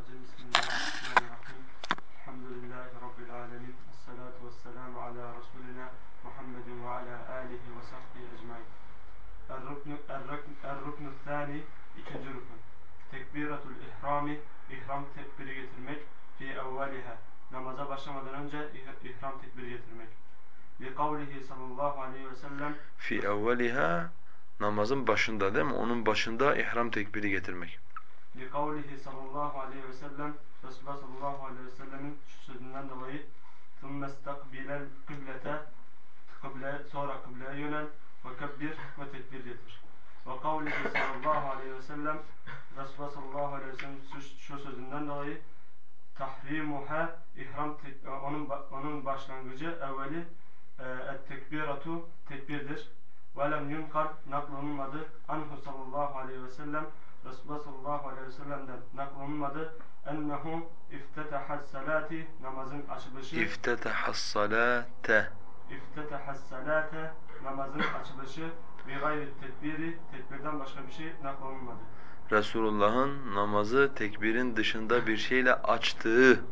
Euzubillahimineşşeytanirracim. Bismillahirrahmanirrahim. Elhamdülillahi Rabbil alemin. Esselatu vesselamu ala Resulina Muhammedin ve ala alihi ve sahbihi ecmain. Er-ruknu ikinci rukun. Tekbiratul ihrami, ihram tekbiri getirmek. Fi evveliha, namaza başlamadan önce ihram tekbiri getirmek. Li sallallahu aleyhi ve. Fi evveliha, namazın başında değil mi? Onun başında ihram tekbiri getirmek. لِقَوْلِهِ sallallahu aleyhi ve sellem Resulullah sallallahu aleyhi ve sellemin şu sözünden dolayı ثُمَّ اسْتَقْبِلَ الْقِبْلَةَ kıble, sonra kıbleye yönel ve kebbir ve tekbir getir. Ve kavlihi sallallahu aleyhi ve sellem Resulullah sallallahu aleyhi ve sellem şu, şu sözünden dolayı tahrimuha ihram tek, onun onun başlangıcı evveli e, et tekbiratu tekbirdir. Ve lem yunkar naklolunmadı anhu sallallahu aleyhi ve sellem Resulullah sallallahu aleyhi ve sellem'den naklolunmadı. Ennehu iftetahat salati namazın açılışı. İftetahat salate. İftetahat salate namazın açılışı bir gayri tekbiri tekbirden başka bir şey naklolunmadı. Resulullah'ın namazı tekbirin dışında bir şeyle açtığı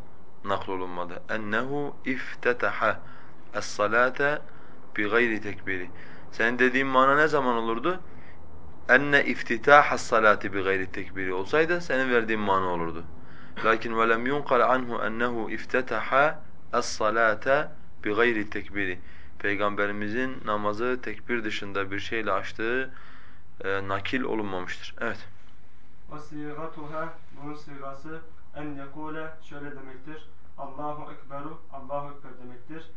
naklolunmadı. Ennehu iftetaha es-salate bi gayri tekbiri. Sen dediğin mana ne zaman olurdu? Enne iftitahas salati bi gayri tekbiri olsaydı senin verdiğin mana olurdu. Lakin ve lem yunqal anhu ennehu iftataha es-salate bi gayri tekbiri. Peygamberimizin namazı tekbir dışında bir şeyle açtığı e, nakil olunmamıştır. Evet. Ve sigatuha bunun sigası en yekule şöyle demektir. Allahu ekberu Allahu ekber demektir.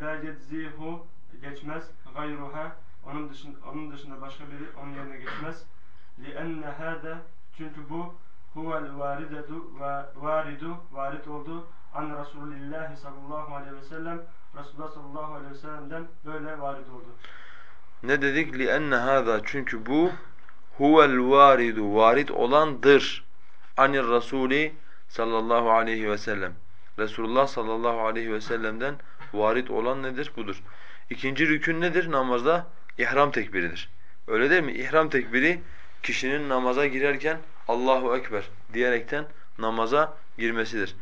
La yeczihu geçmez gayruha onun dışında, onun dışında başka biri onun yerine geçmez. لِأَنَّ هَذَا Çünkü bu huvel varidedu ve varidu varit oldu an Resulillah sallallahu aleyhi ve sellem Resulullah sallallahu aleyhi ve sellem'den böyle varit oldu. Ne dedik? لِأَنَّ هَذَا Çünkü bu huvel varidu varit olandır. Anir Rasuli sallallahu aleyhi ve sellem. Resulullah sallallahu aleyhi ve sellem'den varit olan nedir? Budur. İkinci rükün nedir namazda? İhram tekbiridir. Öyle değil mi? İhram tekbiri kişinin namaza girerken Allahu Ekber diyerekten namaza girmesidir.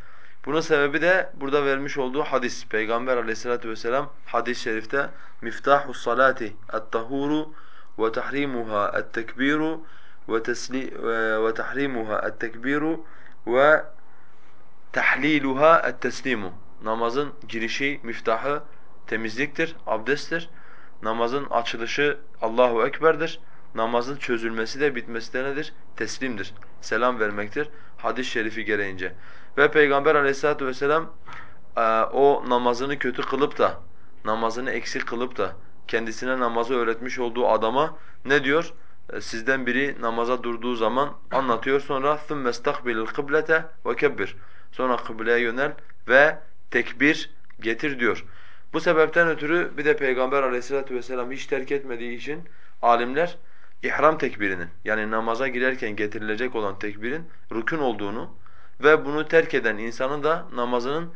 Bunun sebebi de burada vermiş olduğu hadis. Peygamber aleyhissalatu vesselam hadis-i şerifte et-tekbiru ve tesli ve tahrimuha et-tekbiru ve tahliluha et-teslimu. Namazın girişi, miftahı temizliktir, abdesttir namazın açılışı Allahu Ekber'dir. Namazın çözülmesi de bitmesi de nedir? Teslimdir. Selam vermektir. Hadis-i şerifi gereğince. Ve Peygamber aleyhissalatu vesselam e, o namazını kötü kılıp da, namazını eksik kılıp da kendisine namazı öğretmiş olduğu adama ne diyor? E, sizden biri namaza durduğu zaman anlatıyor. Sonra ثُمَّ اسْتَقْبِلِ الْقِبْلَةَ وَكَبِّرْ Sonra kıbleye yönel ve tekbir getir diyor. Bu sebepten ötürü bir de Peygamber aleyhissalatu vesselam hiç terk etmediği için alimler ihram tekbirinin yani namaza girerken getirilecek olan tekbirin rükün olduğunu ve bunu terk eden insanın da namazının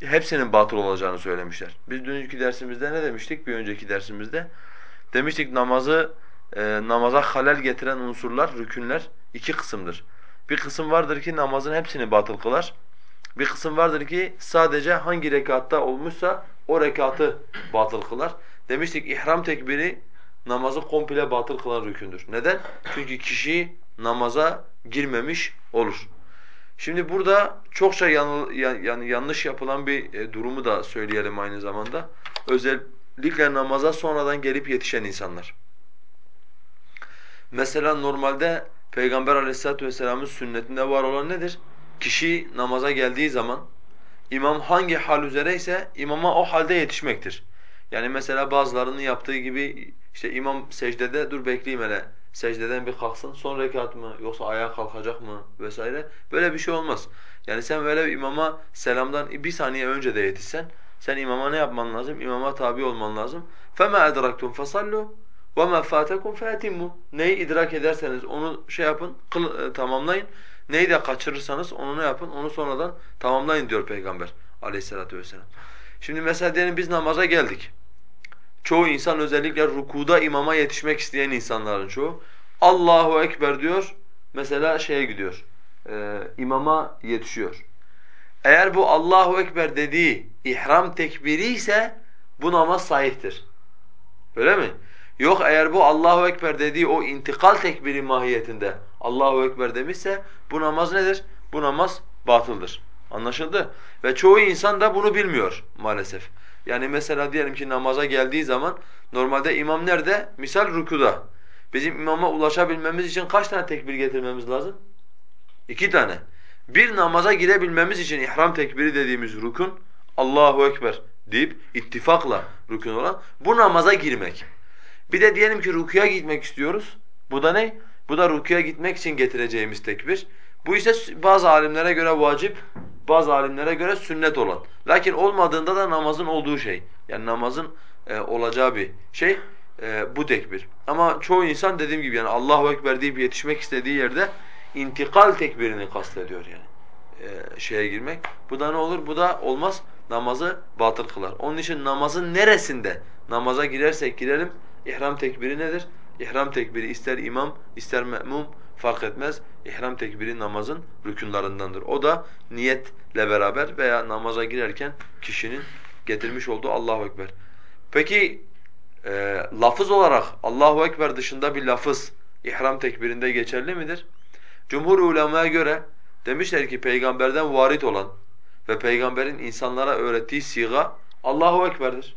hepsinin batıl olacağını söylemişler. Biz dünkü dersimizde ne demiştik? Bir önceki dersimizde demiştik namazı e, namaza halel getiren unsurlar, rükünler iki kısımdır. Bir kısım vardır ki namazın hepsini batıl kılar. Bir kısım vardır ki sadece hangi rekatta olmuşsa o rekatı batıl kılar. Demiştik ihram tekbiri namazı komple batıl kılan rükündür. Neden? Çünkü kişi namaza girmemiş olur. Şimdi burada çokça yan, yani yanlış yapılan bir e, durumu da söyleyelim aynı zamanda. Özellikle namaza sonradan gelip yetişen insanlar. Mesela normalde Peygamber Aleyhisselatü vesselam'ın sünnetinde var olan nedir? Kişi namaza geldiği zaman İmam hangi hal üzereyse imama o halde yetişmektir. Yani mesela bazılarının yaptığı gibi işte imam secdede dur bekleyeyim hele secdeden bir kalksın son rekat mı yoksa ayağa kalkacak mı vesaire böyle bir şey olmaz. Yani sen böyle imama selamdan bir saniye önce de yetişsen sen imama ne yapman lazım? İmama tabi olman lazım. فَمَا اَدْرَكْتُمْ فَصَلُّوا وَمَا فَاتَكُمْ فَاَتِمُّوا Neyi idrak ederseniz onu şey yapın, kıl, e, tamamlayın. Neyi de kaçırırsanız onu ne yapın? Onu sonradan tamamlayın diyor Peygamber aleyhissalatu vesselam. Şimdi mesela diyelim biz namaza geldik. Çoğu insan özellikle rukuda imama yetişmek isteyen insanların çoğu Allahu Ekber diyor. Mesela şeye gidiyor. e, imama yetişiyor. Eğer bu Allahu Ekber dediği ihram tekbiri ise bu namaz sahihtir. Öyle mi? Yok eğer bu Allahu Ekber dediği o intikal tekbiri mahiyetinde Allahu Ekber demişse bu namaz nedir? Bu namaz batıldır. Anlaşıldı? Ve çoğu insan da bunu bilmiyor maalesef. Yani mesela diyelim ki namaza geldiği zaman normalde imam nerede? Misal rükuda. Bizim imama ulaşabilmemiz için kaç tane tekbir getirmemiz lazım? İki tane. Bir namaza girebilmemiz için ihram tekbiri dediğimiz rukun Allahu Ekber deyip ittifakla rükün olan bu namaza girmek. Bir de diyelim ki rukuya gitmek istiyoruz. Bu da ne? Bu da rukuya gitmek için getireceğimiz tekbir. Bu ise bazı alimlere göre vacip, bazı alimlere göre sünnet olan. Lakin olmadığında da namazın olduğu şey. Yani namazın e, olacağı bir şey e, bu tekbir. Ama çoğu insan dediğim gibi yani Allahu Ekber deyip yetişmek istediği yerde intikal tekbirini kastediyor yani. E, şeye girmek. Bu da ne olur? Bu da olmaz. Namazı batıl kılar. Onun için namazın neresinde namaza girersek girelim ihram tekbiri nedir? İhram tekbiri ister imam ister me'mum fark etmez. İhram tekbiri namazın rükünlerinden O da niyetle beraber veya namaza girerken kişinin getirmiş olduğu Allahu Ekber. Peki e, lafız olarak Allahu Ekber dışında bir lafız ihram tekbirinde geçerli midir? Cumhur ulemaya göre demişler ki peygamberden varit olan ve peygamberin insanlara öğrettiği siga Allahu Ekber'dir.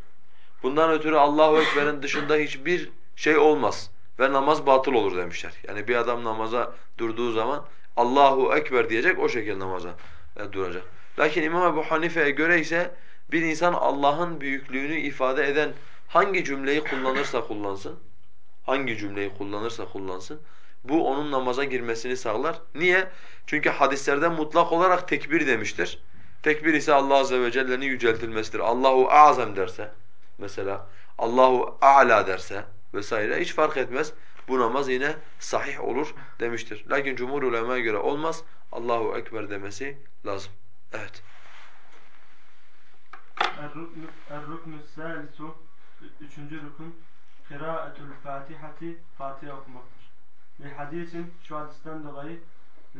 Bundan ötürü Allahu Ekber'in dışında hiçbir şey olmaz ve namaz batıl olur demişler. Yani bir adam namaza durduğu zaman Allahu Ekber diyecek o şekilde namaza e, duracak. Lakin İmam Ebu Hanife'ye göre ise bir insan Allah'ın büyüklüğünü ifade eden hangi cümleyi kullanırsa kullansın, hangi cümleyi kullanırsa kullansın, bu onun namaza girmesini sağlar. Niye? Çünkü hadislerde mutlak olarak tekbir demiştir. Tekbir ise Allah azze ve celle'nin yüceltilmesidir. Allahu azam derse mesela, Allahu a'la derse vesaire hiç fark etmez. Bu namaz yine sahih olur demiştir. Lakin cumhur ulemaya göre olmaz. Allahu ekber demesi lazım. Evet. Er-ruknü salisu Üçüncü rukun Kıraatul Fatihati Fatiha okumaktır. Bir hadisin şu hadisten dolayı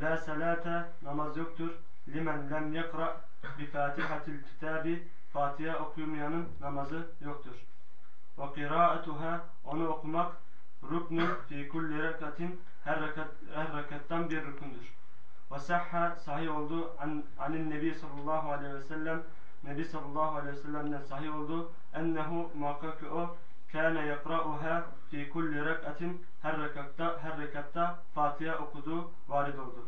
La salate namaz yoktur. Limen lem yekra bi fatihatil kitabi Fatiha okuyamayanın namazı yoktur. Ve kıraatuha onu okumak ruknu fi kulli rekatin her, rekat, her rekattan bir rukundur. Ve sahha sahih oldu an, anin nebi sallallahu aleyhi ve sellem Nebi sallallahu aleyhi ve sellem'den sahih oldu. Ennehu muhakkak o kâne yakra'uha fi kulli rek'atin her rekatta her rekatta Fatiha okudu varid oldu.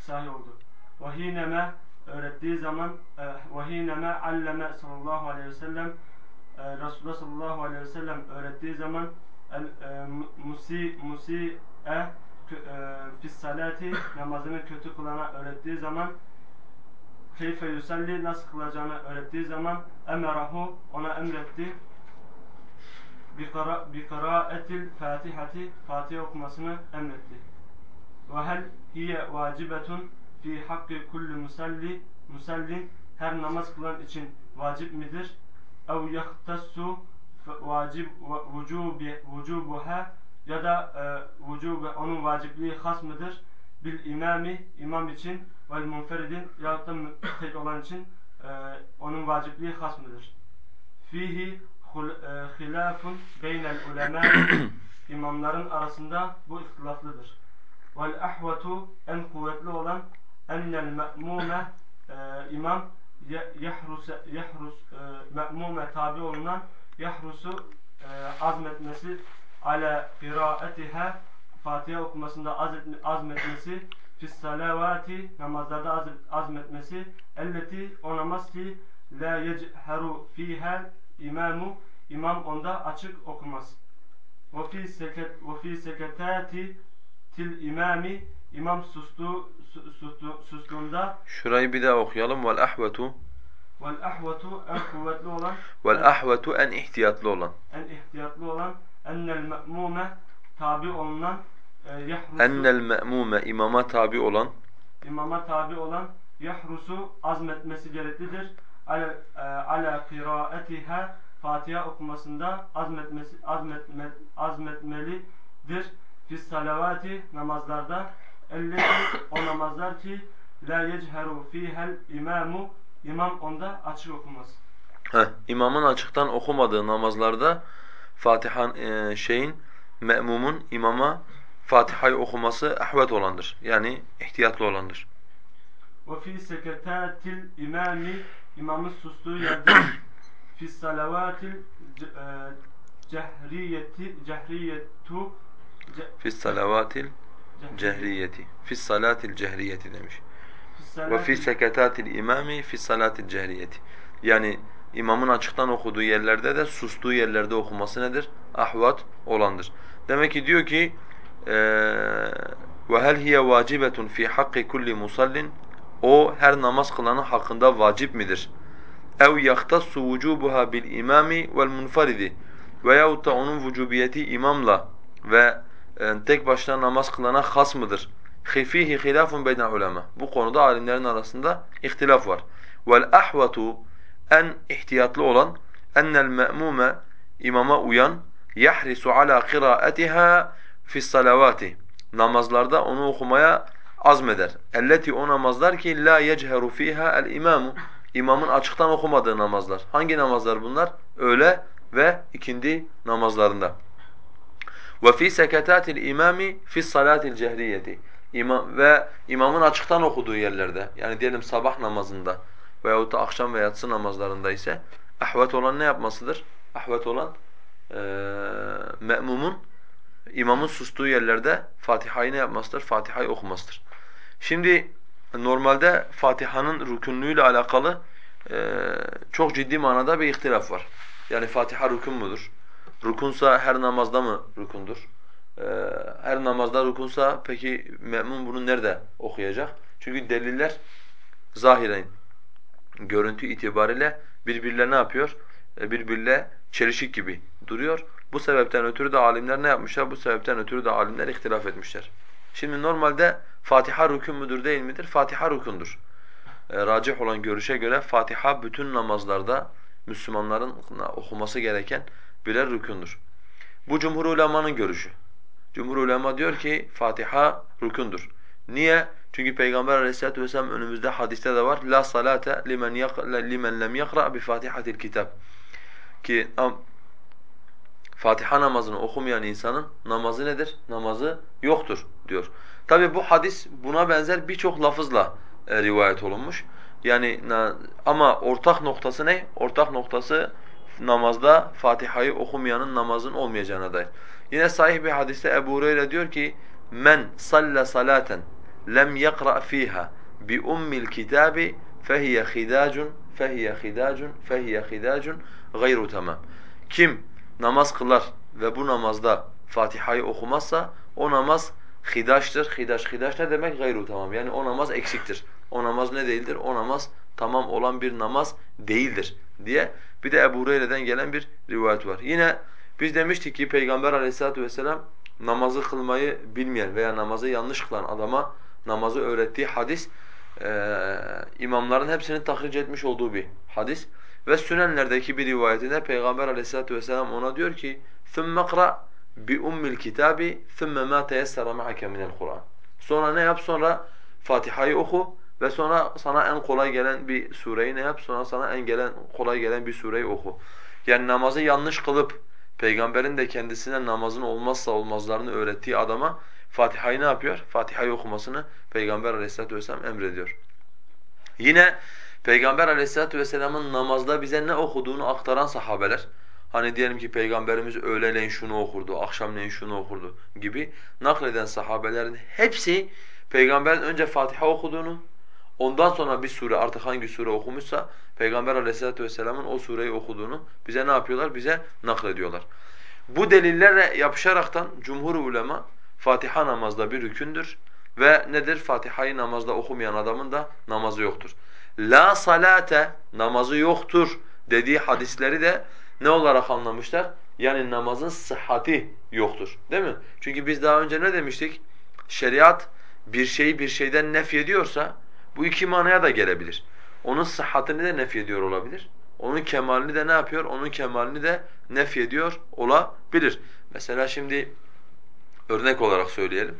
Sahih oldu. Vahineme öğrettiği zaman e, vahineme alleme sallallahu aleyhi ve sellem e, Resulullah sallallahu aleyhi ve sellem öğrettiği zaman el, e, musi musi e, fis salati namazını kötü kılana öğrettiği zaman keyfe yusalli nasıl kılacağını öğrettiği zaman emerahu ona emretti bi kıraatil fatihati Fatiha okumasını emretti. Ve hel hiye vacibetun fi hakkı kulli musalli musallin her namaz kılan için vacip midir? Ev yahtassu vacib vücubi vücubuha ya da e, vücubu onun vacipliği has mıdır? Bil imami imam için vel munferidin yahut da tek olan için e, onun vacipliği has mıdır? Fihi e, hilafun beynel ulema imamların arasında bu ihtilaflıdır. Vel ahvatu en kuvvetli olan ennel me'mume e, imam yahrus yahrus e, me'mume tabi olunan yahrusu azmetmesi ala kıraatiha Fatiha okumasında azmetmesi fis salavati namazlarda azmetmesi elleti o namaz ki la yecheru fiha imamu imam onda açık okumaz. Ve fi seket ve fi seketati til imami imam sustu sustuğunda Şurayı bir daha okuyalım. Vel ahvetu. Vel ahvetu en kuvvetli olan. Vel ahvetu en ihtiyatlı olan. En ihtiyatlı olan. Ennel me'mume tabi olunan e, ennel me'mume imama tabi olan. İmama tabi olan yahrusu azmetmesi gereklidir. Ala, e, ala kıraatiha Fatiha okumasında azmetmesi azmetme, azmetmelidir. Fis salavati namazlarda elleti o namazlar ki la yecheru fihel imamu imam onda açık okumaz. Heh, imamın açıktan okumadığı namazlarda Fatiha e, şeyin me'mumun imama Fatiha'yı okuması ahvet olandır. Yani ihtiyatlı olandır. Fi seketatil imami imamın sustuğu yerde fi salavatil e, cehriyeti cehriyetu Fis salavatil cehriyeti. Fis salatil cehriyeti demiş. Ve fi seketatil imami fis salatil cehriyeti. Yani imamın açıktan okuduğu yerlerde de sustuğu yerlerde okuması nedir? Ahvat olandır. Demek ki diyor ki ve hel hiye vacibetun fi hakki kulli musallin o her namaz kılanın hakkında vacip midir? Ev yahtassu vucubuha bil imami vel munfaridi veyahut da onun vücubiyeti imamla ve e, tek başına namaz kılana has mıdır? Fihi hilafun beyne ulema. Bu konuda alimlerin arasında ihtilaf var. Ahvatu en ihtiyatlı olan ennel me'mume imama uyan yahrisu ala kıraatiha fi salavati. Namazlarda onu okumaya azmeder. Elleti o namazlar ki la yecheru fiha el imamu. İmamın açıktan okumadığı namazlar. Hangi namazlar bunlar? Öğle ve ikindi namazlarında. Ve fi sekatatil imami fi salatil cehriyeti. İmam ve imamın açıktan okuduğu yerlerde yani diyelim sabah namazında veyahut da akşam ve yatsı namazlarında ise ahvet olan ne yapmasıdır? Ahvet olan e, me'mumun imamın sustuğu yerlerde Fatiha'yı ne yapmasıdır? Fatiha'yı okumasıdır. Şimdi normalde Fatiha'nın rükünlüğüyle alakalı e, çok ciddi manada bir ihtilaf var. Yani Fatiha rükün müdür? Rukunsa her namazda mı rukundur? Ee, her namazda rukunsa peki me'mun bunu nerede okuyacak? Çünkü deliller zahiren görüntü itibariyle birbirine ne yapıyor? Ee, birbirle çelişik gibi duruyor. Bu sebepten ötürü de alimler ne yapmışlar? Bu sebepten ötürü de alimler ihtilaf etmişler. Şimdi normalde Fatiha rükün müdür değil midir? Fatiha rükundur. E, racih olan görüşe göre Fatiha bütün namazlarda Müslümanların okuması gereken birer rükündür. Bu cumhur ulemanın görüşü. Cumhur ulema diyor ki Fatiha rükündür. Niye? Çünkü Peygamber Aleyhisselatü vesselam önümüzde hadiste de var. La salate limen limen lem yakra bi Fatihatil kitab. Ki Fatiha namazını okumayan insanın namazı nedir? Namazı yoktur diyor. Tabi bu hadis buna benzer birçok lafızla e, rivayet olunmuş. Yani ama ortak noktası ne? Ortak noktası namazda Fatiha'yı okumayanın namazın olmayacağına dair. Yine sahih bir hadiste Ebu Hureyre diyor ki: "Men salla salaten lem yakra fiha bi ummil kitabi fehiye khidacun fehiye khidacun fehiye khidacun gayru tamam." Kim namaz kılar ve bu namazda Fatiha'yı okumazsa o namaz hidaçtır. Hidaç, hidaç ne demek? Gayru tamam. Yani o namaz eksiktir. O namaz ne değildir? O namaz tamam olan bir namaz değildir diye bir de Ebu Hureyre'den gelen bir rivayet var. Yine biz demiştik ki Peygamber aleyhissalatu vesselam namazı kılmayı bilmeyen veya namazı yanlış kılan adama namazı öğrettiği hadis e, imamların hepsinin tahric etmiş olduğu bir hadis. Ve sünenlerdeki bir rivayetinde Peygamber aleyhissalatu vesselam ona diyor ki ثُمَّ اقْرَأْ بِأُمِّ الْكِتَابِ ثُمَّ مَا تَيَسَّرَ مَعَكَ مِنَ الْقُرْآنِ Sonra ne yap? Sonra Fatiha'yı oku ve sonra sana en kolay gelen bir sureyi ne yap? Sonra sana en gelen kolay gelen bir sureyi oku. Yani namazı yanlış kılıp peygamberin de kendisine namazın olmazsa olmazlarını öğrettiği adama Fatiha'yı ne yapıyor? Fatiha'yı okumasını Peygamber Aleyhisselatü vesselam emrediyor. Yine Peygamber Aleyhisselatü vesselamın namazda bize ne okuduğunu aktaran sahabeler Hani diyelim ki Peygamberimiz öğleleyin şunu okurdu, akşamleyin şunu okurdu gibi nakleden sahabelerin hepsi Peygamberin önce Fatiha okuduğunu, ondan sonra bir sure artık hangi sure okumuşsa Peygamber Aleyhisselatü vesselamın o sureyi okuduğunu bize ne yapıyorlar? Bize naklediyorlar. Bu delillerle yapışaraktan cumhur ulema Fatiha namazda bir rükündür ve nedir? Fatiha'yı namazda okumayan adamın da namazı yoktur. La salate namazı yoktur dediği hadisleri de ne olarak anlamışlar? Yani namazın sıhhati yoktur. Değil mi? Çünkü biz daha önce ne demiştik? Şeriat bir şeyi bir şeyden nef ediyorsa bu iki manaya da gelebilir. Onun sıhhatini de nef ediyor olabilir. Onun kemalini de ne yapıyor? Onun kemalini de nef ediyor olabilir. Mesela şimdi örnek olarak söyleyelim.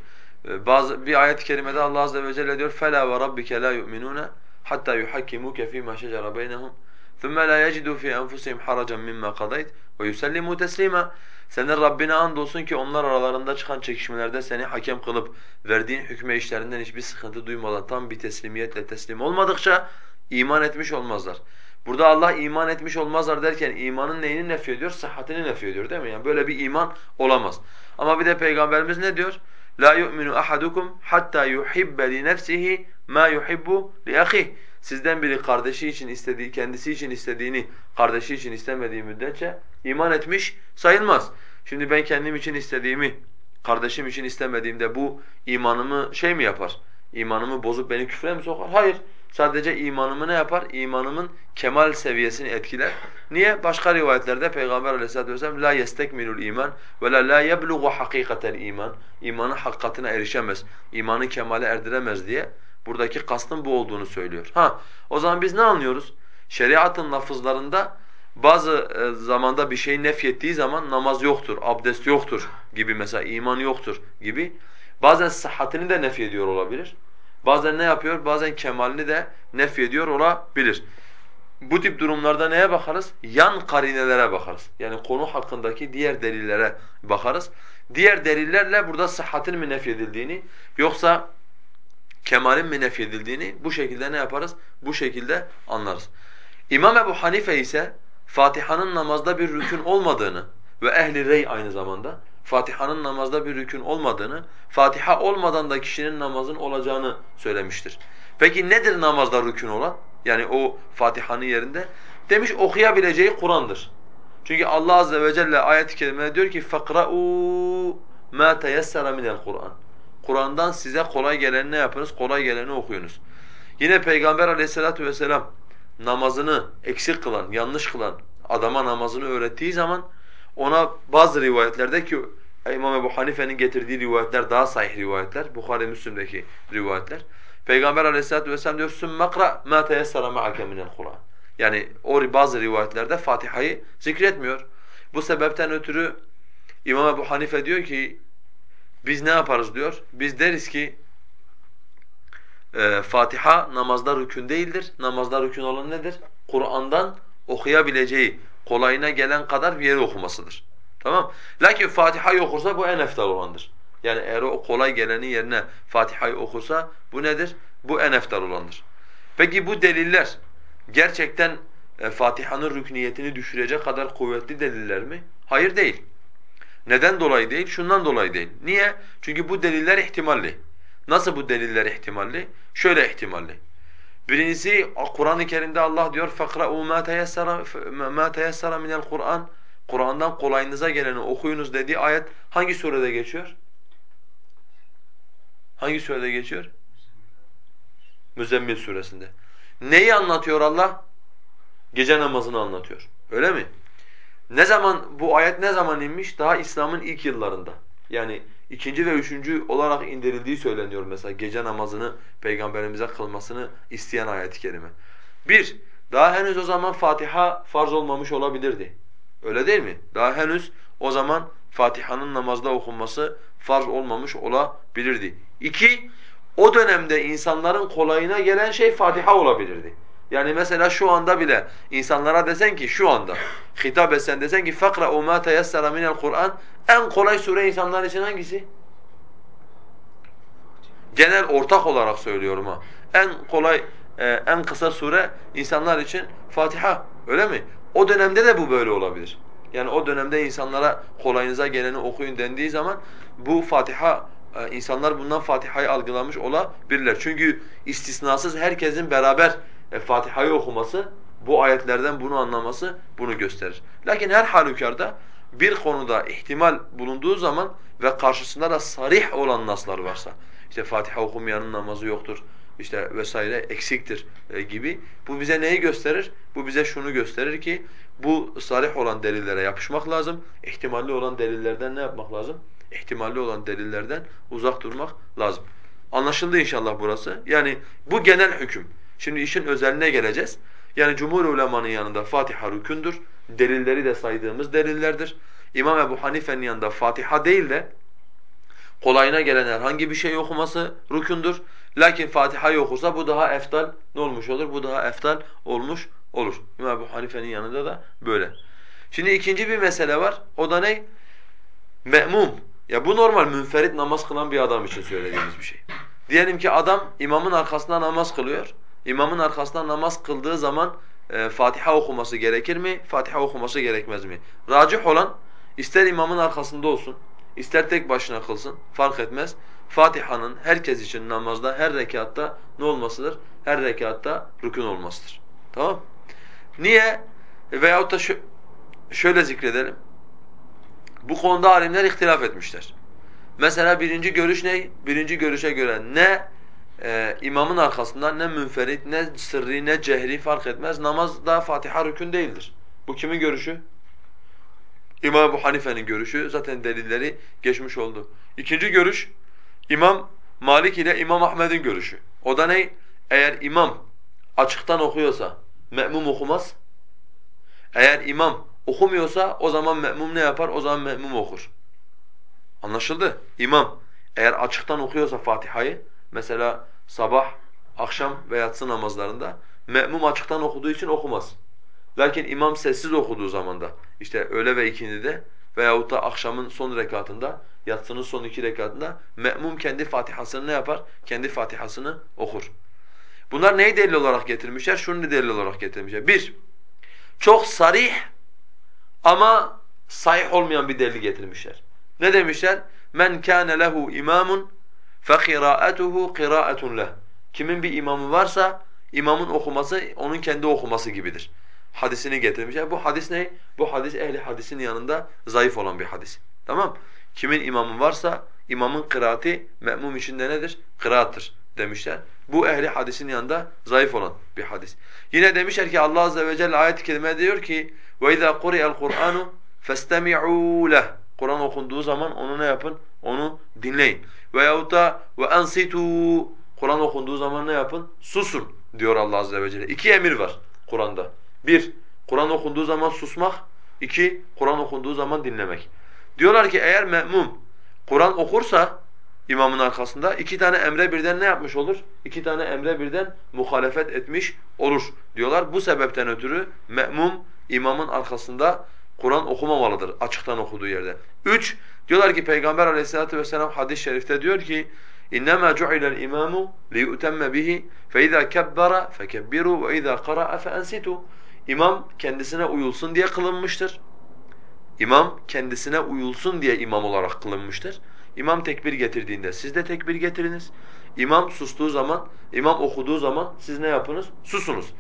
Ee, bazı bir ayet-i kerimede Allah azze ve celle diyor فَلَا وَرَبِّكَ لَا يُؤْمِنُونَ حَتَّى يُحَكِّمُوكَ فِي مَا شَجَرَ بَيْنَهُمْ ثُمَّ لَا يَجِدُوا فِي أَنفُسِهِمْ حَرَجًا مِمَّا قَضَيْتَ وَيُسَلِّمُوا تَسْلِيمًا senin Rabbine andolsun ki onlar aralarında çıkan çekişmelerde seni hakem kılıp verdiğin hükme işlerinden hiçbir sıkıntı duymadan tam bir teslimiyetle teslim olmadıkça iman etmiş olmazlar. Burada Allah iman etmiş olmazlar derken imanın neyini nef ediyor? Sıhhatini nef ediyor değil mi? Yani böyle bir iman olamaz. Ama bir de Peygamberimiz ne diyor? La yu'minu ahadukum hatta yuhibbe li nefsihi ma yuhibbu li ahih. Sizden biri kardeşi için istediği, kendisi için istediğini kardeşi için istemediği müddetçe iman etmiş sayılmaz. Şimdi ben kendim için istediğimi kardeşim için istemediğimde bu imanımı şey mi yapar? İmanımı bozup beni küfre mi sokar? Hayır. Sadece imanımı ne yapar? İmanımın kemal seviyesini etkiler. Niye? Başka rivayetlerde Peygamber Aleyhisselatü vesselam la yestekmilul iman ve la la yebluğu hakikatel iman. İmanın hakikatine erişemez, imanı kemale erdiremez diye buradaki kastın bu olduğunu söylüyor. Ha, o zaman biz ne anlıyoruz? Şeriatın lafızlarında bazı e, zamanda bir şey nefyettiği zaman namaz yoktur, abdest yoktur gibi mesela iman yoktur gibi. Bazen sıhhatini de nefyediyor olabilir. Bazen ne yapıyor? Bazen kemalini de nefyediyor olabilir. Bu tip durumlarda neye bakarız? Yan karinelere bakarız. Yani konu hakkındaki diğer delillere bakarız. Diğer delillerle burada sıhhatin mi nefyedildiğini yoksa kemalin mi nefyedildiğini bu şekilde ne yaparız? Bu şekilde anlarız. İmam Ebu Hanife ise Fatiha'nın namazda bir rükün olmadığını ve ehli rey aynı zamanda Fatiha'nın namazda bir rükün olmadığını, Fatiha olmadan da kişinin namazın olacağını söylemiştir. Peki nedir namazda rükün olan? Yani o Fatiha'nın yerinde. Demiş okuyabileceği Kur'an'dır. Çünkü Allah azze ve celle ayet-i kerimede diyor ki فَقْرَؤُوا مَا تَيَسَّرَ مِنَ الْقُرْآنِ Kur'an'dan size kolay geleni ne yapınız? Kolay geleni okuyunuz. Yine Peygamber aleyhissalatu vesselam namazını eksik kılan, yanlış kılan adama namazını öğrettiği zaman ona bazı rivayetlerde ki İmam Ebu Hanife'nin getirdiği rivayetler daha sahih rivayetler. Bukhari Müslim'deki rivayetler. Peygamber Aleyhisselatü vesselam diyor sümmekra ma teyessara ma'ake minel Kur'an. Yani o bazı rivayetlerde Fatiha'yı zikretmiyor. Bu sebepten ötürü İmam Ebu Hanife diyor ki biz ne yaparız diyor. Biz deriz ki e, Fatiha namazda rükün değildir. Namazda rükün olan nedir? Kur'an'dan okuyabileceği, kolayına gelen kadar bir yeri okumasıdır. Tamam? Lakin Fatiha'yı okursa bu en eftal olandır. Yani eğer o kolay gelenin yerine Fatiha'yı okursa bu nedir? Bu en eftal olandır. Peki bu deliller gerçekten e, Fatiha'nın rükniyetini düşürecek kadar kuvvetli deliller mi? Hayır değil. Neden dolayı değil? Şundan dolayı değil. Niye? Çünkü bu deliller ihtimalli. Nasıl bu deliller ihtimalli? Şöyle ihtimalli. Birincisi Kur'an-ı Kerim'de Allah diyor فَقْرَؤُوا مَا تَيَسَّرَ مَا تَيَسَّرَ مِنَ الْقُرْآنِ Kur'an'dan kolayınıza geleni okuyunuz dediği ayet hangi surede geçiyor? Hangi surede geçiyor? Müzzemmil suresinde. Neyi anlatıyor Allah? Gece namazını anlatıyor. Öyle mi? Ne zaman bu ayet ne zaman inmiş? Daha İslam'ın ilk yıllarında. Yani ikinci ve üçüncü olarak indirildiği söyleniyor mesela gece namazını peygamberimize kılmasını isteyen ayet-i kerime. Bir, daha henüz o zaman Fatiha farz olmamış olabilirdi. Öyle değil mi? Daha henüz o zaman Fatiha'nın namazda okunması farz olmamış olabilirdi. İki, o dönemde insanların kolayına gelen şey Fatiha olabilirdi. Yani mesela şu anda bile insanlara desen ki şu anda hitap etsen desen ki fakr'a fakra'u ma tayassara minel Kur'an en kolay sure insanlar için hangisi? Genel ortak olarak söylüyorum ha. En kolay e, en kısa sure insanlar için Fatiha. Öyle mi? O dönemde de bu böyle olabilir. Yani o dönemde insanlara kolayınıza geleni okuyun dendiği zaman bu Fatiha e, insanlar bundan Fatiha'yı algılamış olabilirler. Çünkü istisnasız herkesin beraber e, Fatiha'yı okuması, bu ayetlerden bunu anlaması bunu gösterir. Lakin her halükarda bir konuda ihtimal bulunduğu zaman ve karşısında da sarih olan naslar varsa, işte Fatiha okumayanın namazı yoktur, işte vesaire eksiktir e, gibi. Bu bize neyi gösterir? Bu bize şunu gösterir ki bu sarih olan delillere yapışmak lazım. İhtimalli olan delillerden ne yapmak lazım? İhtimalli olan delillerden uzak durmak lazım. Anlaşıldı inşallah burası. Yani bu genel hüküm. Şimdi işin özeline geleceğiz. Yani cumhur ulemanın yanında Fatiha rükündür. Delilleri de saydığımız delillerdir. İmam Ebu Hanife'nin yanında Fatiha değil de kolayına gelen herhangi bir şey okuması rükundur. Lakin Fatiha'yı okursa bu daha eftal ne olmuş olur? Bu daha eftal olmuş olur. İmam Ebu Hanife'nin yanında da böyle. Şimdi ikinci bir mesele var. O da ne? Me'mum. Ya bu normal münferit namaz kılan bir adam için söylediğimiz bir şey. Diyelim ki adam imamın arkasında namaz kılıyor. İmamın arkasında namaz kıldığı zaman e, Fatiha okuması gerekir mi? Fatiha okuması gerekmez mi? Racih olan ister imamın arkasında olsun, ister tek başına kılsın fark etmez. Fatiha'nın herkes için namazda her rekatta ne olmasıdır? Her rekatta rükün olmasıdır. Tamam? Niye? Veyahut da şöyle zikredelim. Bu konuda alimler ihtilaf etmişler. Mesela birinci görüş ne? Birinci görüşe göre ne e, imamın arkasından ne münferit, ne sırrı, ne cehri fark etmez. Namazda Fatiha rükün değildir. Bu kimin görüşü? İmam Ebu Hanife'nin görüşü. Zaten delilleri geçmiş oldu. İkinci görüş, İmam Malik ile İmam Ahmed'in görüşü. O da ne? Eğer imam açıktan okuyorsa me'mum okumaz. Eğer imam okumuyorsa o zaman me'mum ne yapar? O zaman me'mum okur. Anlaşıldı? İmam eğer açıktan okuyorsa Fatiha'yı mesela sabah, akşam ve yatsı namazlarında me'mum açıktan okuduğu için okumaz. Lakin imam sessiz okuduğu zaman da işte öğle ve ikindide veyahut da akşamın son rekatında, yatsının son iki rekatında me'mum kendi Fatihasını ne yapar? Kendi Fatihasını okur. Bunlar neyi delil olarak getirmişler? Şunu delil olarak getirmişler. Bir, çok sarih ama sahih olmayan bir delil getirmişler. Ne demişler? Men kana lehu imamun fe kıraatuhu kıraatun leh. Kimin bir imamı varsa imamın okuması onun kendi okuması gibidir. Hadisini getirmişler. Bu hadis ne? Bu hadis ehli hadisin yanında zayıf olan bir hadis. Tamam? Kimin imamı varsa imamın kıraati me'mum içinde nedir? Kıraattır demişler. Bu ehli hadisin yanında zayıf olan bir hadis. Yine demişler ki Allah azze ve celle ayet-i kerime diyor ki وَاِذَا قُرِئَ الْقُرْآنُ فَاسْتَمِعُوا لَهُ Kur'an okunduğu zaman onu ne yapın? Onu dinleyin. Veyahut da وَاَنْصِتُوا Kur'an okunduğu zaman ne yapın? Susun diyor Allah azze ve celle. İki emir var Kur'an'da. Bir, Kur'an okunduğu zaman susmak. İki, Kur'an okunduğu zaman dinlemek. Diyorlar ki eğer me'mum Kur'an okursa imamın arkasında iki tane emre birden ne yapmış olur? İki tane emre birden muhalefet etmiş olur diyorlar. Bu sebepten ötürü me'mum imamın arkasında Kur'an okumamalıdır açıktan okuduğu yerde. Üç, diyorlar ki Peygamber aleyhissalatu vesselam hadis-i şerifte diyor ki اِنَّمَا جُعِلَ الْاِمَامُ لِيُؤْتَمَّ بِهِ فَاِذَا كَبَّرَ فَكَبِّرُوا وَاِذَا قَرَأَ فَاَنْسِتُوا İmam kendisine uyulsun diye kılınmıştır. İmam kendisine uyulsun diye imam olarak kılınmıştır. İmam tekbir getirdiğinde siz de tekbir getiriniz. İmam sustuğu zaman, imam okuduğu zaman siz ne yapınız? Susunuz.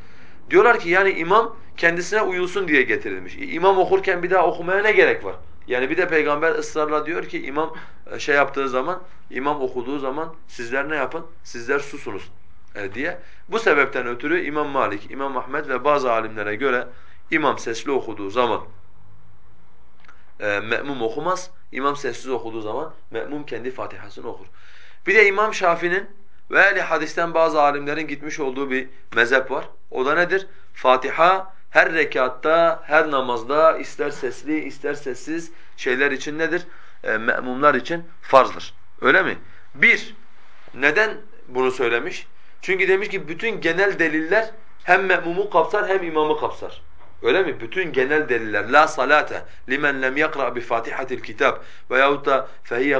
Diyorlar ki yani imam kendisine uyulsun diye getirilmiş. İmam okurken bir daha okumaya ne gerek var? Yani bir de peygamber ısrarla diyor ki imam e, şey yaptığı zaman, imam okuduğu zaman sizler ne yapın? Sizler susunuz e, diye. Bu sebepten ötürü İmam Malik, İmam Ahmed ve bazı alimlere göre imam sesli okuduğu zaman e, me'mum okumaz. İmam sessiz okuduğu zaman me'mum kendi Fatihasını okur. Bir de İmam Şafii'nin ve hadisten bazı alimlerin gitmiş olduğu bir mezhep var. O da nedir? Fatiha her rekatta, her namazda ister sesli ister sessiz şeyler için nedir? E, me'mumlar için farzdır. Öyle mi? Bir, neden bunu söylemiş? Çünkü demiş ki bütün genel deliller hem me'mumu kapsar hem imamı kapsar. Öyle mi? Bütün genel deliller la salate limen lem yakra bi Fatihatil kitab veyahut da fehiye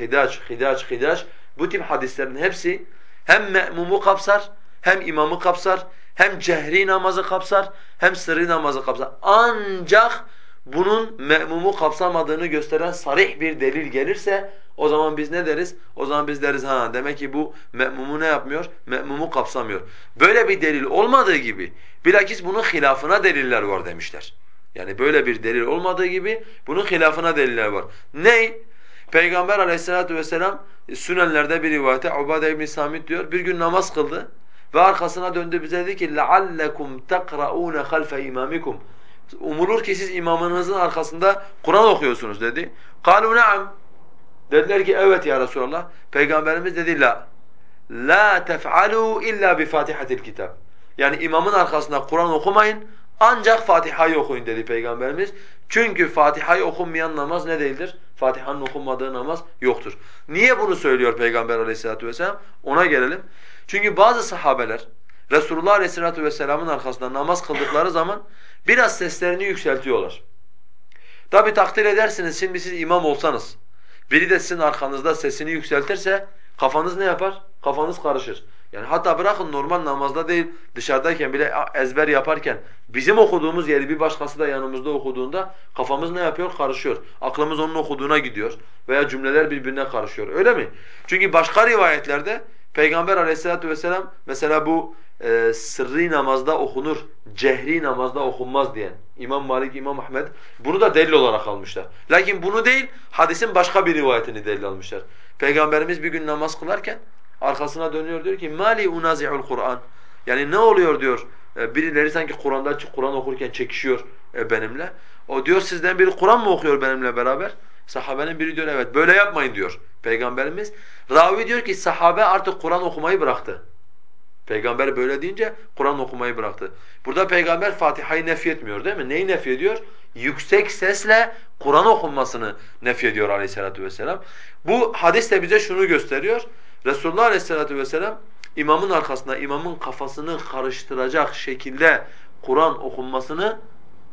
hidaç hidaç hidaç bu tip hadislerin hepsi hem me'mumu kapsar hem imamı kapsar hem cehri namazı kapsar hem sırrı namazı kapsar. Ancak bunun me'mumu kapsamadığını gösteren sarih bir delil gelirse o zaman biz ne deriz? O zaman biz deriz ha demek ki bu me'mumu ne yapmıyor? Me'mumu kapsamıyor. Böyle bir delil olmadığı gibi bilakis bunun hilafına deliller var demişler. Yani böyle bir delil olmadığı gibi bunun hilafına deliller var. Ney? Peygamber aleyhissalatu vesselam sünenlerde bir rivayete Ubade ibn Samit diyor bir gün namaz kıldı ve arkasına döndü bize dedi ki لَعَلَّكُمْ تَقْرَؤُونَ خَلْفَ اِمَامِكُمْ Umulur ki siz imamınızın arkasında Kur'an okuyorsunuz dedi. قَالُوا نَعَمْ Dediler ki evet ya Resulallah. Peygamberimiz dedi la. La tef'alu illa bi Fatihatil kitab. Yani imamın arkasında Kur'an okumayın Ancak Fatiha'yı okuyun dedi Peygamberimiz. Çünkü Fatiha'yı okunmayan namaz ne değildir? Fatiha'nın okunmadığı namaz yoktur. Niye bunu söylüyor Peygamber aleyhissalatu vesselam? Ona gelelim. Çünkü bazı sahabeler Resulullah aleyhissalatu vesselamın arkasında namaz kıldıkları zaman biraz seslerini yükseltiyorlar. Tabi takdir edersiniz şimdi siz imam olsanız, biri de sizin arkanızda sesini yükseltirse kafanız ne yapar? Kafanız karışır. Yani hatta bırakın normal namazda değil, dışarıdayken bile ezber yaparken bizim okuduğumuz yeri bir başkası da yanımızda okuduğunda kafamız ne yapıyor? Karışıyor. Aklımız onun okuduğuna gidiyor veya cümleler birbirine karışıyor. Öyle mi? Çünkü başka rivayetlerde Peygamber aleyhissalatu vesselam mesela bu e, sırrı namazda okunur, cehri namazda okunmaz diyen İmam Malik, İmam Ahmed bunu da delil olarak almışlar. Lakin bunu değil, hadisin başka bir rivayetini delil almışlar. Peygamberimiz bir gün namaz kılarken arkasına dönüyor diyor ki mali unazi'ul Kur'an. Yani ne oluyor diyor. E, birileri sanki Kur'an'da Kur'an okurken çekişiyor e, benimle. O diyor sizden biri Kur'an mı okuyor benimle beraber? Sahabenin biri diyor evet böyle yapmayın diyor Peygamberimiz. Ravi diyor ki sahabe artık Kur'an okumayı bıraktı. Peygamber böyle deyince Kur'an okumayı bıraktı. Burada peygamber Fatiha'yı nefyetmiyor değil mi? Neyi nefyediyor? Yüksek sesle Kur'an okunmasını nefyediyor aleyhissalatu vesselam. Bu hadis de bize şunu gösteriyor. Resulullah aleyhissalatu vesselam imamın arkasında imamın kafasını karıştıracak şekilde Kur'an okunmasını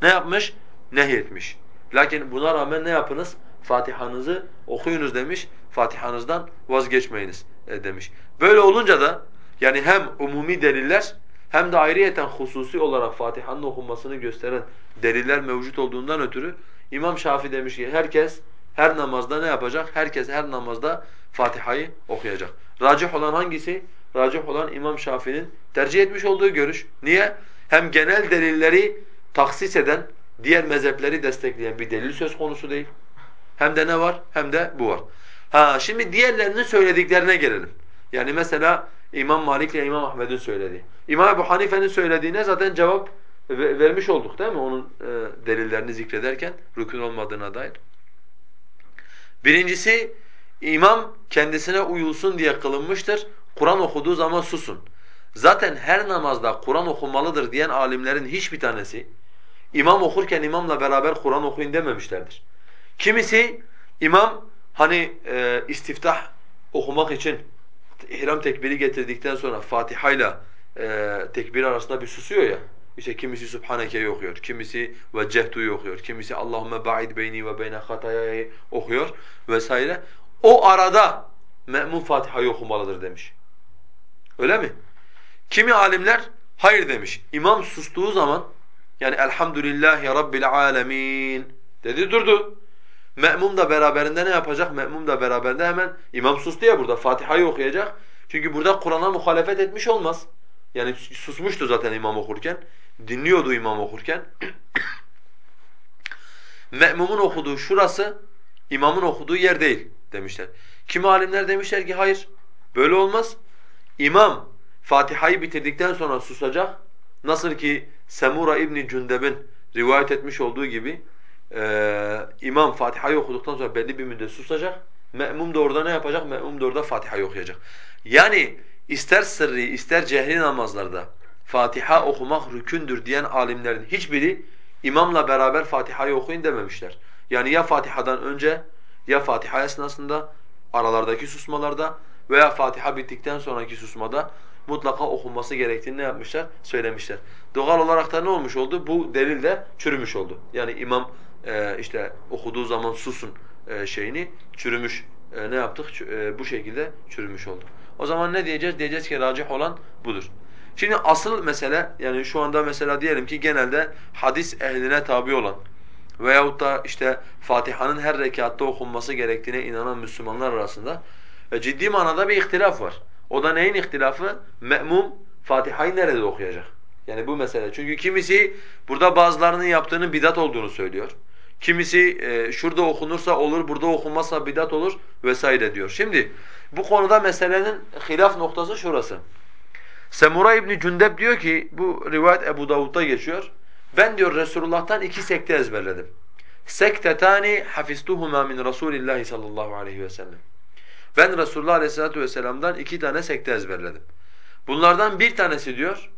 ne yapmış? Nehyetmiş. Lakin buna rağmen ne yapınız? Fatiha'nızı okuyunuz demiş. Fatiha'nızdan vazgeçmeyiniz e, demiş. Böyle olunca da yani hem umumi deliller hem de ayrıyeten hususi olarak Fatiha'nın okunmasını gösteren deliller mevcut olduğundan ötürü İmam Şafii demiş ki herkes her namazda ne yapacak? Herkes her namazda Fatiha'yı okuyacak. Racih olan hangisi? Racih olan İmam Şafii'nin tercih etmiş olduğu görüş. Niye? Hem genel delilleri taksis eden, diğer mezhepleri destekleyen bir delil söz konusu değil. Hem de ne var? Hem de bu var. Ha şimdi diğerlerinin söylediklerine gelelim. Yani mesela İmam Malik ile İmam Ahmed'in söylediği. İmam Ebu Hanife'nin söylediğine zaten cevap vermiş olduk değil mi? Onun e, delillerini zikrederken rükün olmadığına dair. Birincisi imam kendisine uyulsun diye kılınmıştır. Kur'an okuduğu zaman susun. Zaten her namazda Kur'an okunmalıdır diyen alimlerin hiçbir tanesi imam okurken imamla beraber Kur'an okuyun dememişlerdir. Kimisi imam hani e, istiftah okumak için ihram tekbiri getirdikten sonra Fatiha ile e, tekbir arasında bir susuyor ya. İşte kimisi Subhaneke'yi okuyor, kimisi Veccehtu'yu okuyor, kimisi Allahümme ba'id beyni ve beyne hatayayı okuyor vesaire. O arada me'mun Fatiha'yı okumalıdır demiş. Öyle mi? Kimi alimler hayır demiş. İmam sustuğu zaman yani elhamdülillahi rabbil alemin dedi durdu. Me'mum da beraberinde ne yapacak? Me'mum da beraberinde hemen imam sustu ya burada Fatiha'yı okuyacak. Çünkü burada Kur'an'a muhalefet etmiş olmaz. Yani susmuştu zaten imam okurken. Dinliyordu imam okurken. Me'mumun okuduğu şurası imamın okuduğu yer değil demişler. Kimi alimler demişler ki hayır böyle olmaz. İmam Fatiha'yı bitirdikten sonra susacak. Nasıl ki Semura İbni Cündeb'in rivayet etmiş olduğu gibi e, imam Fatiha'yı okuduktan sonra belli bir müddet susacak. Me'mum da orada ne yapacak? Me'mum da orada Fatiha'yı okuyacak. Yani ister sırrı ister cehri namazlarda Fatiha okumak rükündür diyen alimlerin hiçbiri imamla beraber Fatiha'yı okuyun dememişler. Yani ya Fatiha'dan önce ya Fatiha esnasında aralardaki susmalarda veya Fatiha bittikten sonraki susmada mutlaka okunması gerektiğini ne yapmışlar? Söylemişler. Doğal olarak da ne olmuş oldu? Bu delil de çürümüş oldu. Yani imam e, işte okuduğu zaman susun e, şeyini çürümüş e, ne yaptık? E, bu şekilde çürümüş oldu. O zaman ne diyeceğiz? Diyeceğiz ki racih olan budur. Şimdi asıl mesele yani şu anda mesela diyelim ki genelde hadis ehline tabi olan veyahut da işte Fatiha'nın her rekatta okunması gerektiğine inanan Müslümanlar arasında ciddi manada bir ihtilaf var. O da neyin ihtilafı? Me'mum Fatiha'yı nerede okuyacak? Yani bu mesele. Çünkü kimisi burada bazılarının yaptığının bidat olduğunu söylüyor. Kimisi e, şurada okunursa olur, burada okunmazsa bidat olur vesaire diyor. Şimdi bu konuda meselenin hilaf noktası şurası. Semura İbni Cündep diyor ki, bu rivayet Ebu Davud'da geçiyor. Ben diyor Resulullah'tan iki sekte ezberledim. Sektetani hafistuhuma min Rasulillahi sallallahu aleyhi ve sellem. Ben Resulullah aleyhissalatu vesselam'dan iki tane sekte ezberledim. Bunlardan bir tanesi diyor,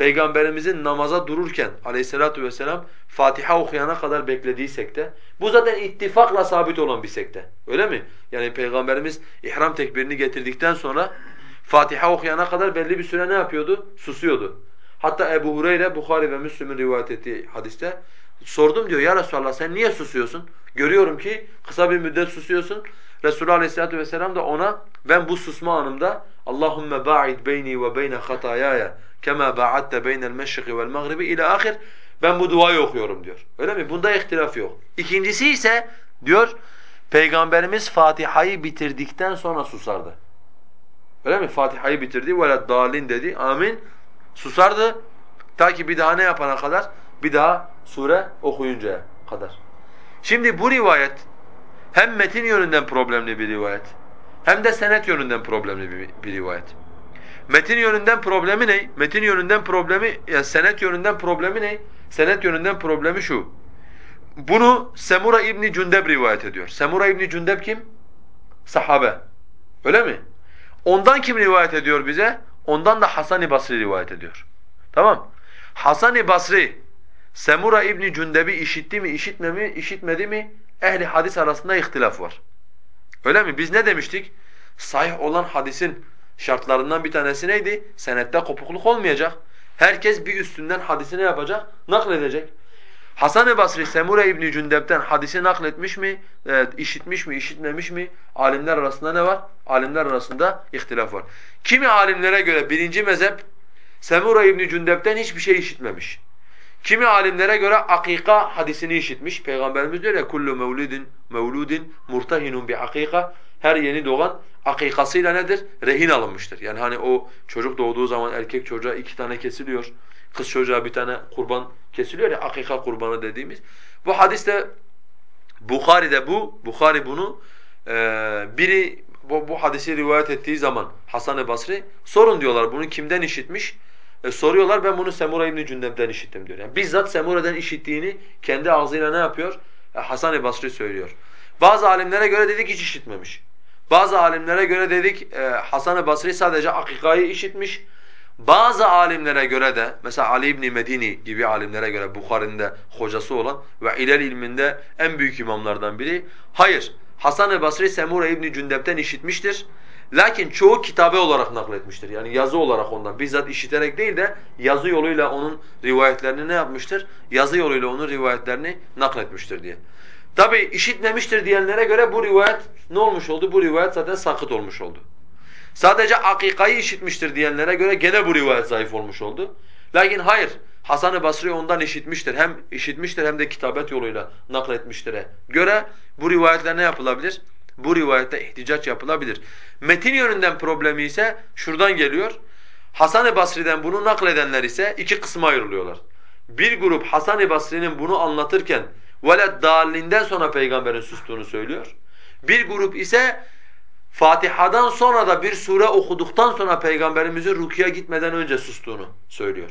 Peygamberimizin namaza dururken aleyhissalatu vesselam Fatiha okuyana kadar beklediği sekte. Bu zaten ittifakla sabit olan bir sekte. Öyle mi? Yani Peygamberimiz ihram tekbirini getirdikten sonra Fatiha okuyana kadar belli bir süre ne yapıyordu? Susuyordu. Hatta Ebu Hureyre Bukhari ve Müslim'in rivayet ettiği hadiste sordum diyor ya Resulallah sen niye susuyorsun? Görüyorum ki kısa bir müddet susuyorsun. Resulullah Aleyhisselatü Vesselam da ona ben bu susma anımda Allahümme ba'id beyni ve beyne hatayaya kema ba'adte beynel meşriki vel mağribi ila ahir ben bu duayı okuyorum diyor. Öyle mi? Bunda ihtilaf yok. İkincisi ise diyor Peygamberimiz Fatiha'yı bitirdikten sonra susardı. Öyle mi? Fatiha'yı bitirdi. وَلَا dalin dedi. Amin. Susardı. Ta ki bir daha ne yapana kadar? Bir daha sure okuyuncaya kadar. Şimdi bu rivayet hem metin yönünden problemli bir rivayet hem de senet yönünden problemli bir, bir rivayet. Metin yönünden problemi ne? Metin yönünden problemi, yani senet yönünden problemi ne? Senet yönünden problemi şu. Bunu Semura İbni Cündeb rivayet ediyor. Semura İbni Cündeb kim? Sahabe. Öyle mi? Ondan kim rivayet ediyor bize? Ondan da Hasan-ı Basri rivayet ediyor. Tamam? Hasan-ı Basri Semura İbni Cündeb'i işitti mi, işitme mi, işitmedi mi? Ehli hadis arasında ihtilaf var. Öyle mi? Biz ne demiştik? Sahih olan hadisin şartlarından bir tanesi neydi? Senette kopukluk olmayacak. Herkes bir üstünden hadisi ne yapacak? Nakledecek. Hasan-ı Basri Semure İbni Cündeb'den hadisi nakletmiş mi, e, işitmiş mi, işitmemiş mi? Alimler arasında ne var? Alimler arasında ihtilaf var. Kimi alimlere göre birinci mezhep Semure İbni Cündeb'den hiçbir şey işitmemiş. Kimi alimlere göre akika hadisini işitmiş. Peygamberimiz diyor ya kullu mevludin mevludin murtahinun bi akika. Her yeni doğan akikasıyla nedir? Rehin alınmıştır. Yani hani o çocuk doğduğu zaman erkek çocuğa iki tane kesiliyor. Kız çocuğa bir tane kurban kesiliyor ya akika kurbanı dediğimiz. Bu hadiste Bukhari'de bu, Bukhari bunu e, biri bu, bu hadisi rivayet ettiği zaman Hasan-ı Basri sorun diyorlar bunu kimden işitmiş? E, soruyorlar ben bunu Semura İbni Cündeb'den işittim diyor. Yani bizzat Semura'dan işittiğini kendi ağzıyla ne yapıyor? E, Hasan-ı Basri söylüyor. Bazı alimlere göre dedik hiç işitmemiş. Bazı alimlere göre dedik e, Hasan-ı Basri sadece akikayı işitmiş. Bazı alimlere göre de mesela Ali İbn Medini gibi alimlere göre Bukhari'nin de hocası olan ve ilel ilminde en büyük imamlardan biri hayır Hasan-ı Basri Semura İbn Cündeb'den işitmiştir. Lakin çoğu kitabe olarak nakletmiştir. Yani yazı olarak ondan bizzat işiterek değil de yazı yoluyla onun rivayetlerini ne yapmıştır? Yazı yoluyla onun rivayetlerini nakletmiştir diye. Tabi işitmemiştir diyenlere göre bu rivayet ne olmuş oldu? Bu rivayet zaten sakıt olmuş oldu. Sadece akikayı işitmiştir diyenlere göre gene bu rivayet zayıf olmuş oldu. Lakin hayır, Hasan-ı Basri ondan işitmiştir. Hem işitmiştir hem de kitabet yoluyla nakletmiştir'e göre bu rivayetler ne yapılabilir? Bu rivayette ihticaç yapılabilir. Metin yönünden problemi ise şuradan geliyor. Hasan-ı Basri'den bunu nakledenler ise iki kısma ayrılıyorlar. Bir grup Hasan-ı Basri'nin bunu anlatırken dalinden sonra peygamberin sustuğunu söylüyor. Bir grup ise Fatiha'dan sonra da bir sure okuduktan sonra peygamberimizin rukiye gitmeden önce sustuğunu söylüyor.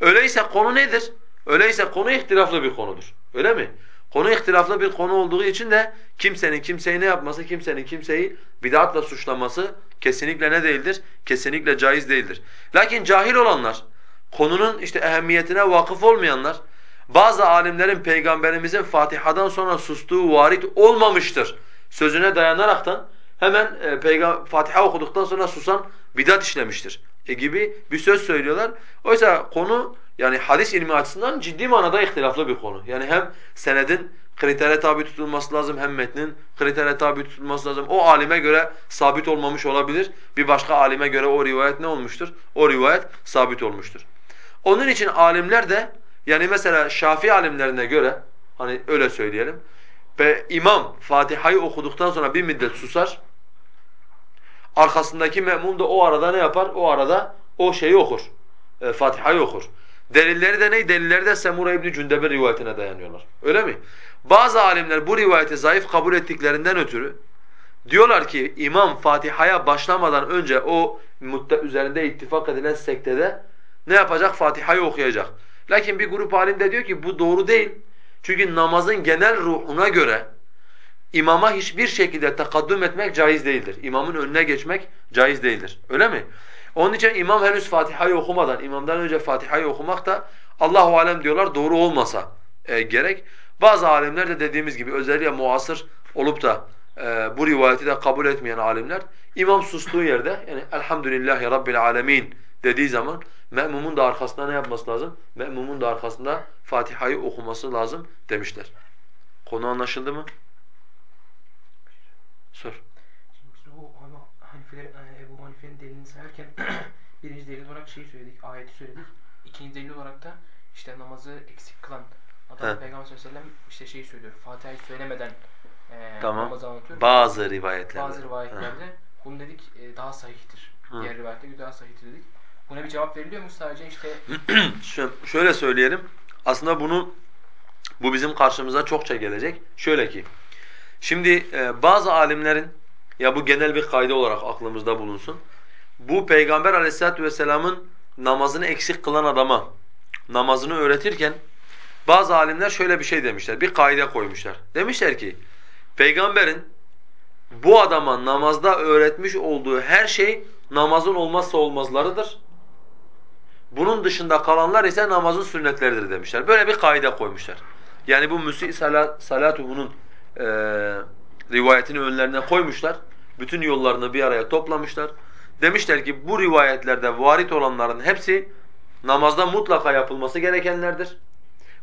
Öyleyse konu nedir? Öyleyse konu ihtilaflı bir konudur. Öyle mi? Konu ihtilaflı bir konu olduğu için de kimsenin kimseyi ne yapması, kimsenin kimseyi bid'atla suçlaması kesinlikle ne değildir? Kesinlikle caiz değildir. Lakin cahil olanlar, konunun işte ehemmiyetine vakıf olmayanlar, bazı alimlerin peygamberimizin Fatiha'dan sonra sustuğu varit olmamıştır sözüne dayanaraktan hemen e, Fatiha okuduktan sonra susan bidat işlemiştir e, gibi bir söz söylüyorlar. Oysa konu yani hadis ilmi açısından ciddi manada ihtilaflı bir konu. Yani hem senedin kritere tabi tutulması lazım hem metnin kritere tabi tutulması lazım. O alime göre sabit olmamış olabilir. Bir başka alime göre o rivayet ne olmuştur? O rivayet sabit olmuştur. Onun için alimler de yani mesela Şafii alimlerine göre hani öyle söyleyelim ve imam Fatiha'yı okuduktan sonra bir müddet susar. Arkasındaki me'mum da o arada ne yapar? O arada o şeyi okur. E, Fatiha'yı okur. Delilleri de ne? Delilleri de Semura İbni Cündeb'in rivayetine dayanıyorlar. Öyle mi? Bazı alimler bu rivayeti zayıf kabul ettiklerinden ötürü diyorlar ki imam Fatiha'ya başlamadan önce o üzerinde ittifak edilen sektede ne yapacak? Fatiha'yı okuyacak. Lakin bir grup alim de diyor ki bu doğru değil. Çünkü namazın genel ruhuna göre imama hiçbir şekilde takaddüm etmek caiz değildir. İmamın önüne geçmek caiz değildir. Öyle mi? Onun için imam henüz Fatiha'yı okumadan, imamdan önce Fatiha'yı okumak da Allahu alem diyorlar doğru olmasa e, gerek. Bazı alimler de dediğimiz gibi özellikle muasır olup da e, bu rivayeti de kabul etmeyen alimler imam sustuğu yerde yani elhamdülillahi rabbil alemin dediği zaman me'mumun da arkasında ne yapması lazım? Me'mumun da arkasında Fatiha'yı okuması lazım demişler. Konu anlaşıldı mı? Sor. Şimdi biz o ama Hanifeler, e, Ebu Hanife'nin delilini sayarken birinci delil olarak şeyi söyledik, ayeti söyledik. İkinci delil olarak da işte namazı eksik kılan adam He. Peygamber sallallahu aleyhi ve sellem işte şeyi söylüyor. Fatiha'yı söylemeden e, Tamam. namazı anlatıyor. Bazı rivayetlerde. Bazı rivayetlerde bunu dedik e, daha sahihtir. Hı. Diğer rivayette daha sahihtir dedik. Buna bir cevap veriliyor mu sadece işte Şö- şöyle söyleyelim. Aslında bunu bu bizim karşımıza çokça gelecek. Şöyle ki şimdi e, bazı alimlerin ya bu genel bir kaydı olarak aklımızda bulunsun. Bu Peygamber Aleyhisselatü vesselam'ın namazını eksik kılan adama namazını öğretirken bazı alimler şöyle bir şey demişler. Bir kaide koymuşlar. Demişler ki peygamberin bu adama namazda öğretmiş olduğu her şey namazın olmazsa olmazlarıdır. Bunun dışında kalanlar ise namazın sünnetleridir demişler. Böyle bir kaide koymuşlar. Yani bu müsi salat, salatuhu'nun e, rivayetini önlerine koymuşlar. Bütün yollarını bir araya toplamışlar. Demişler ki bu rivayetlerde varit olanların hepsi namazda mutlaka yapılması gerekenlerdir.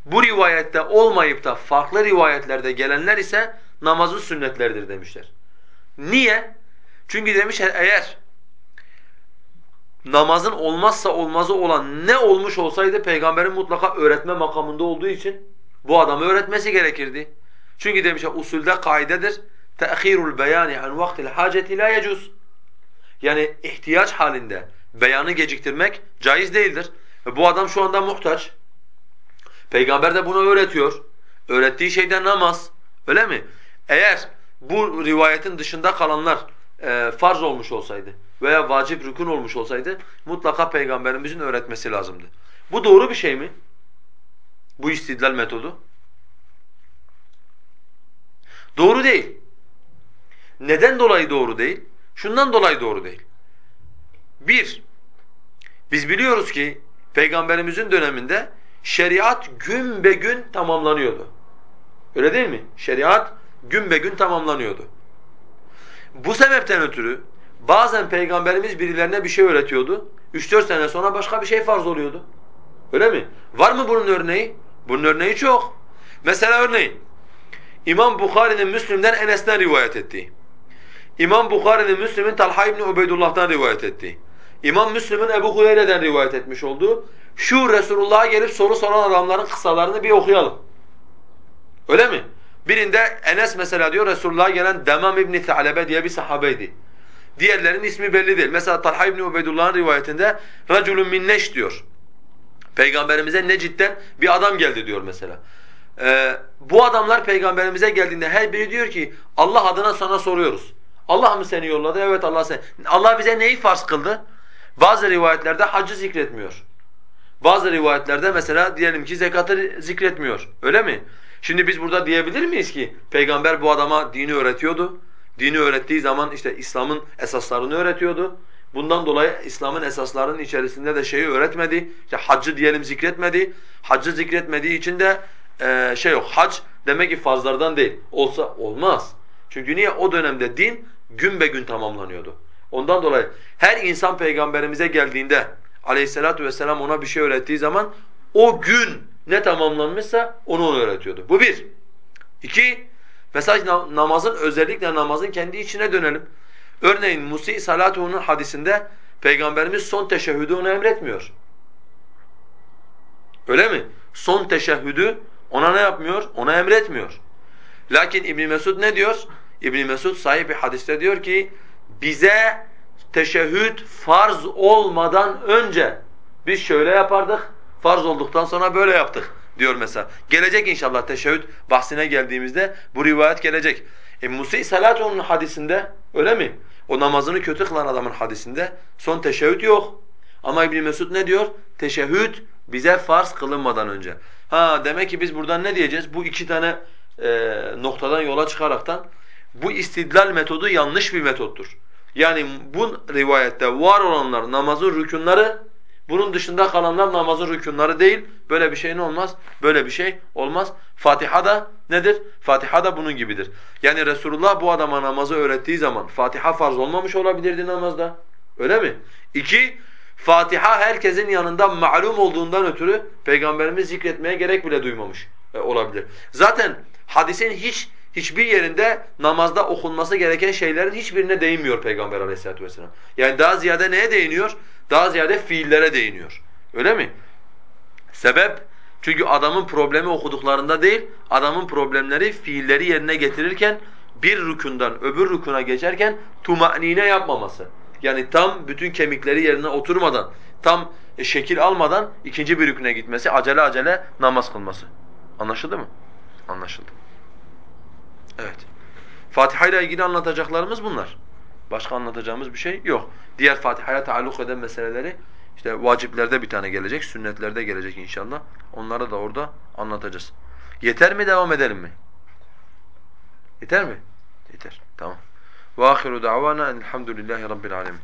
Bu rivayette olmayıp da farklı rivayetlerde gelenler ise namazın sünnetleridir demişler. Niye? Çünkü demişler eğer namazın olmazsa olmazı olan ne olmuş olsaydı peygamberin mutlaka öğretme makamında olduğu için bu adamı öğretmesi gerekirdi. Çünkü demişler usulde kaidedir. Te'khirul beyani an vaktil haceti la yecuz. Yani ihtiyaç halinde beyanı geciktirmek caiz değildir. Ve bu adam şu anda muhtaç. Peygamber de bunu öğretiyor. Öğrettiği şey de namaz. Öyle mi? Eğer bu rivayetin dışında kalanlar e, farz olmuş olsaydı veya vacip rükun olmuş olsaydı mutlaka peygamberimizin öğretmesi lazımdı. Bu doğru bir şey mi? Bu istidlal metodu. Doğru değil. Neden dolayı doğru değil? Şundan dolayı doğru değil. Bir, biz biliyoruz ki Peygamberimizin döneminde şeriat gün be gün tamamlanıyordu. Öyle değil mi? Şeriat gün be gün tamamlanıyordu. Bu sebepten ötürü bazen Peygamberimiz birilerine bir şey öğretiyordu. 3-4 sene sonra başka bir şey farz oluyordu. Öyle mi? Var mı bunun örneği? Bunun örneği çok. Mesela örneğin İmam Bukhari'nin Müslim'den Enes'ten rivayet ettiği. İmam Bukhari'nin Müslim'in Talha İbni Ubeydullah rivayet ettiği. İmam Müslim'in Ebu Hureyre'den rivayet etmiş olduğu şu Resulullah'a gelip soru soran adamların kıssalarını bir okuyalım. Öyle mi? Birinde Enes mesela diyor Resulullah'a gelen Demam İbni Te'alebe diye bir sahabeydi. Diğerlerinin ismi belli değil. Mesela Talha İbni Ubeydullah'ın rivayetinde Raculun min Neş diyor. Peygamberimize Necid'den bir adam geldi diyor mesela. Ee, bu adamlar peygamberimize geldiğinde her biri diyor ki Allah adına sana soruyoruz. Allah mı seni yolladı? Evet Allah seni. Allah bize neyi farz kıldı? Bazı rivayetlerde hacı zikretmiyor. Bazı rivayetlerde mesela diyelim ki zekatı zikretmiyor. Öyle mi? Şimdi biz burada diyebilir miyiz ki peygamber bu adama dini öğretiyordu. Dini öğrettiği zaman işte İslam'ın esaslarını öğretiyordu. Bundan dolayı İslam'ın esaslarının içerisinde de şeyi öğretmedi. İşte haccı diyelim zikretmedi. Haccı zikretmediği için de e, şey yok. Hac demek ki farzlardan değil. Olsa olmaz. Çünkü niye? O dönemde din gün be gün tamamlanıyordu. Ondan dolayı her insan peygamberimize geldiğinde aleyhissalatu vesselam ona bir şey öğrettiği zaman o gün ne tamamlanmışsa onu ona öğretiyordu. Bu bir. İki, mesaj namazın özellikle namazın kendi içine dönelim. Örneğin Musi salatu'nun hadisinde Peygamberimiz son teşehhüdü ona emretmiyor. Öyle mi? Son teşehhüdü ona ne yapmıyor? Ona emretmiyor. Lakin İbn Mesud ne diyor? İbn Mesud sahih bir hadiste diyor ki bize teşehhüd farz olmadan önce biz şöyle yapardık, farz olduktan sonra böyle yaptık diyor mesela. Gelecek inşallah teşehhüd bahsine geldiğimizde bu rivayet gelecek. E Musi Salatu'nun hadisinde öyle mi? O namazını kötü kılan adamın hadisinde son teşehhüd yok. Ama İbn Mesud ne diyor? Teşehhüd bize farz kılınmadan önce. Ha demek ki biz buradan ne diyeceğiz? Bu iki tane e, noktadan yola çıkaraktan bu istidlal metodu yanlış bir metottur. Yani bu rivayette var olanlar namazın rükunları, bunun dışında kalanlar namazın rükunları değil. Böyle bir şey ne olmaz? Böyle bir şey olmaz. Fatiha da nedir? Fatiha da bunun gibidir. Yani Resulullah bu adama namazı öğrettiği zaman Fatiha farz olmamış olabilirdi namazda. Öyle mi? İki, Fatiha herkesin yanında malum olduğundan ötürü Peygamberimiz zikretmeye gerek bile duymamış e, olabilir. Zaten hadisin hiç hiçbir yerinde namazda okunması gereken şeylerin hiçbirine değinmiyor Peygamber aleyhissalatu vesselam. Yani daha ziyade neye değiniyor? Daha ziyade fiillere değiniyor. Öyle mi? Sebep? Çünkü adamın problemi okuduklarında değil, adamın problemleri fiilleri yerine getirirken bir rükundan öbür rükuna geçerken tumanine yapmaması. Yani tam bütün kemikleri yerine oturmadan, tam şekil almadan ikinci bir rüküne gitmesi, acele acele namaz kılması. Anlaşıldı mı? Anlaşıldı. Evet. Fatiha ile ilgili anlatacaklarımız bunlar. Başka anlatacağımız bir şey yok. Diğer Fatiha'ya taalluk eden meseleleri işte vaciplerde bir tane gelecek, sünnetlerde gelecek inşallah. Onları da orada anlatacağız. Yeter mi devam edelim mi? Yeter mi? Yeter. Tamam. Ve ahiru davana elhamdülillahi rabbil alemin.